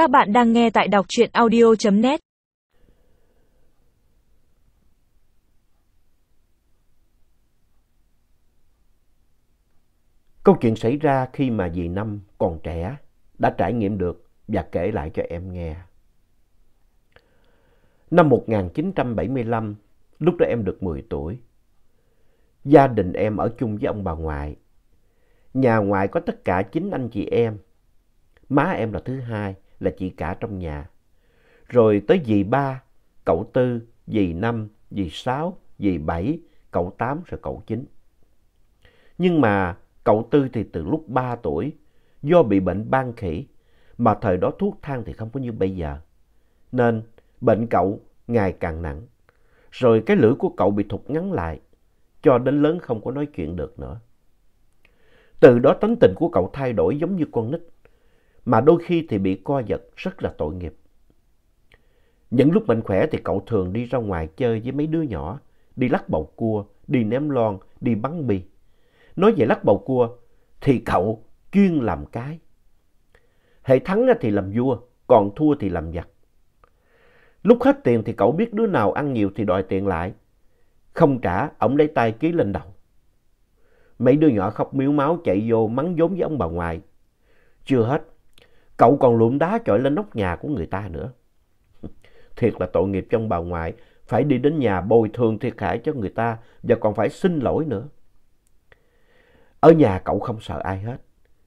Các bạn đang nghe tại đọc truyện audio.net Câu chuyện xảy ra khi mà dì Năm còn trẻ đã trải nghiệm được và kể lại cho em nghe. Năm 1975, lúc đó em được 10 tuổi. Gia đình em ở chung với ông bà ngoại. Nhà ngoại có tất cả 9 anh chị em. Má em là thứ hai, là chị cả trong nhà. Rồi tới dì ba, cậu tư, dì năm, dì sáu, dì bảy, cậu tám rồi cậu chín. Nhưng mà cậu tư thì từ lúc ba tuổi, do bị bệnh ban khỉ, mà thời đó thuốc thang thì không có như bây giờ. Nên bệnh cậu ngày càng nặng. Rồi cái lưỡi của cậu bị thụt ngắn lại, cho đến lớn không có nói chuyện được nữa. Từ đó tánh tình của cậu thay đổi giống như con nít, mà đôi khi thì bị co giật rất là tội nghiệp. Những lúc mạnh khỏe thì cậu thường đi ra ngoài chơi với mấy đứa nhỏ, đi lắc bầu cua, đi ném lon, đi bắn bi. Nói về lắc bầu cua thì cậu chuyên làm cái. Hệ thắng thì làm vua, còn thua thì làm giặc. Lúc hết tiền thì cậu biết đứa nào ăn nhiều thì đòi tiền lại. Không trả, ổng lấy tay ký lên đầu. Mấy đứa nhỏ khóc miếu máu chạy vô mắng vốn với ông bà ngoại. Chưa hết, cậu còn lụm đá chọi lên nóc nhà của người ta nữa. Thiệt là tội nghiệp cho ông bà ngoại, phải đi đến nhà bồi thường thiệt hại cho người ta và còn phải xin lỗi nữa. Ở nhà cậu không sợ ai hết,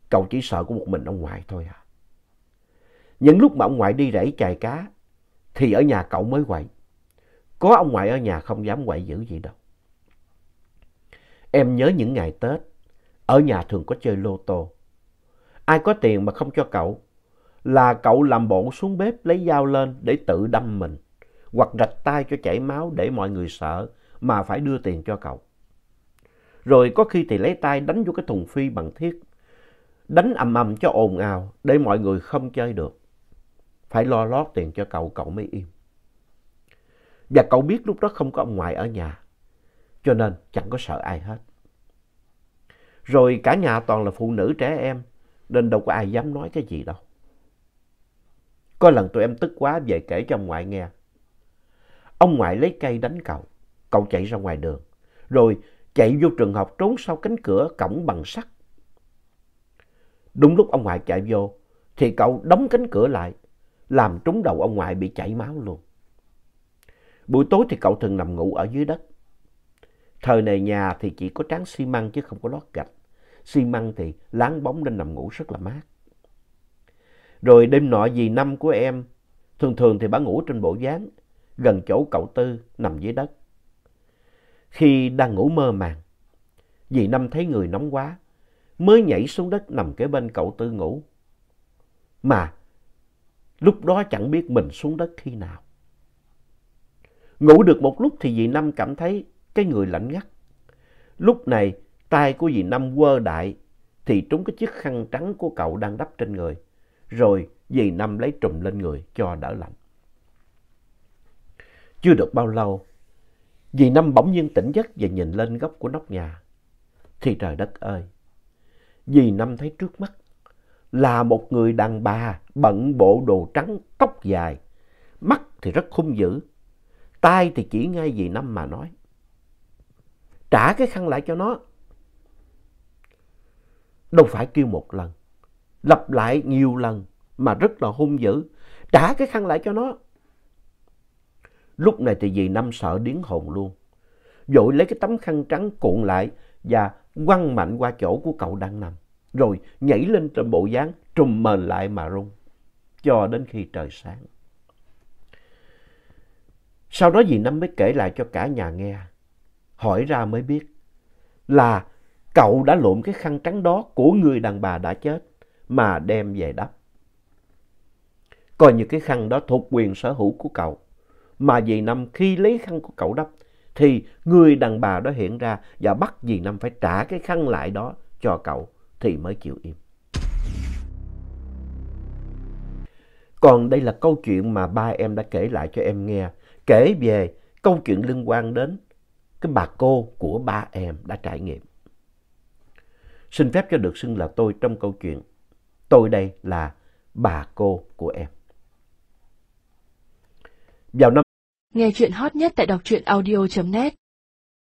cậu chỉ sợ có một mình ông ngoại thôi à. Những lúc mà ông ngoại đi rẫy chài cá, thì ở nhà cậu mới quậy. Có ông ngoại ở nhà không dám quậy dữ gì đâu. Em nhớ những ngày Tết, ở nhà thường có chơi lô tô. Ai có tiền mà không cho cậu, là cậu làm bộ xuống bếp lấy dao lên để tự đâm mình, hoặc rạch tay cho chảy máu để mọi người sợ mà phải đưa tiền cho cậu. Rồi có khi thì lấy tay đánh vô cái thùng phi bằng thiết, đánh ầm ầm cho ồn ào để mọi người không chơi được. Phải lo lót tiền cho cậu, cậu mới im. Và cậu biết lúc đó không có ông ngoại ở nhà, cho nên chẳng có sợ ai hết. Rồi cả nhà toàn là phụ nữ trẻ em, nên đâu có ai dám nói cái gì đâu. Có lần tụi em tức quá về kể cho ông ngoại nghe. Ông ngoại lấy cây đánh cậu, cậu chạy ra ngoài đường, rồi chạy vô trường học trốn sau cánh cửa cổng bằng sắt. Đúng lúc ông ngoại chạy vô, thì cậu đóng cánh cửa lại, làm trúng đầu ông ngoại bị chảy máu luôn. Buổi tối thì cậu thường nằm ngủ ở dưới đất. Thời này nhà thì chỉ có tráng xi măng chứ không có lót gạch. Xi măng thì láng bóng nên nằm ngủ rất là mát. Rồi đêm nọ dì Năm của em, thường thường thì bà ngủ trên bộ dáng, gần chỗ cậu Tư nằm dưới đất. Khi đang ngủ mơ màng, dì Năm thấy người nóng quá, mới nhảy xuống đất nằm kế bên cậu Tư ngủ. Mà lúc đó chẳng biết mình xuống đất khi nào. Ngủ được một lúc thì dì Năm cảm thấy cái người lạnh ngắt. Lúc này tay của dì Năm quơ đại thì trúng cái chiếc khăn trắng của cậu đang đắp trên người. Rồi dì Năm lấy trùm lên người cho đỡ lạnh. Chưa được bao lâu, dì Năm bỗng nhiên tỉnh giấc và nhìn lên góc của nóc nhà. Thì trời đất ơi! Dì Năm thấy trước mắt là một người đàn bà bận bộ đồ trắng tóc dài. Mắt thì rất hung dữ. tay thì chỉ ngay dì Năm mà nói. Trả cái khăn lại cho nó. Đâu phải kêu một lần. Lặp lại nhiều lần mà rất là hung dữ. Trả cái khăn lại cho nó. Lúc này thì dì Năm sợ điếng hồn luôn. Vội lấy cái tấm khăn trắng cuộn lại và quăng mạnh qua chỗ của cậu đang nằm. Rồi nhảy lên trên bộ dáng trùm mền lại mà run. Cho đến khi trời sáng. Sau đó dì Năm mới kể lại cho cả nhà nghe. Hỏi ra mới biết là cậu đã lộn cái khăn trắng đó của người đàn bà đã chết mà đem về đắp. Coi như cái khăn đó thuộc quyền sở hữu của cậu. Mà dì Năm khi lấy khăn của cậu đắp thì người đàn bà đó hiện ra và bắt dì Năm phải trả cái khăn lại đó cho cậu thì mới chịu im. Còn đây là câu chuyện mà ba em đã kể lại cho em nghe, kể về câu chuyện liên quan đến cái bà cô của ba em đã trải nghiệm. Xin phép cho được xưng là tôi trong câu chuyện. Tôi đây là bà cô của em. Vào năm Nghe chuyện hot nhất tại đọc truyện audio.net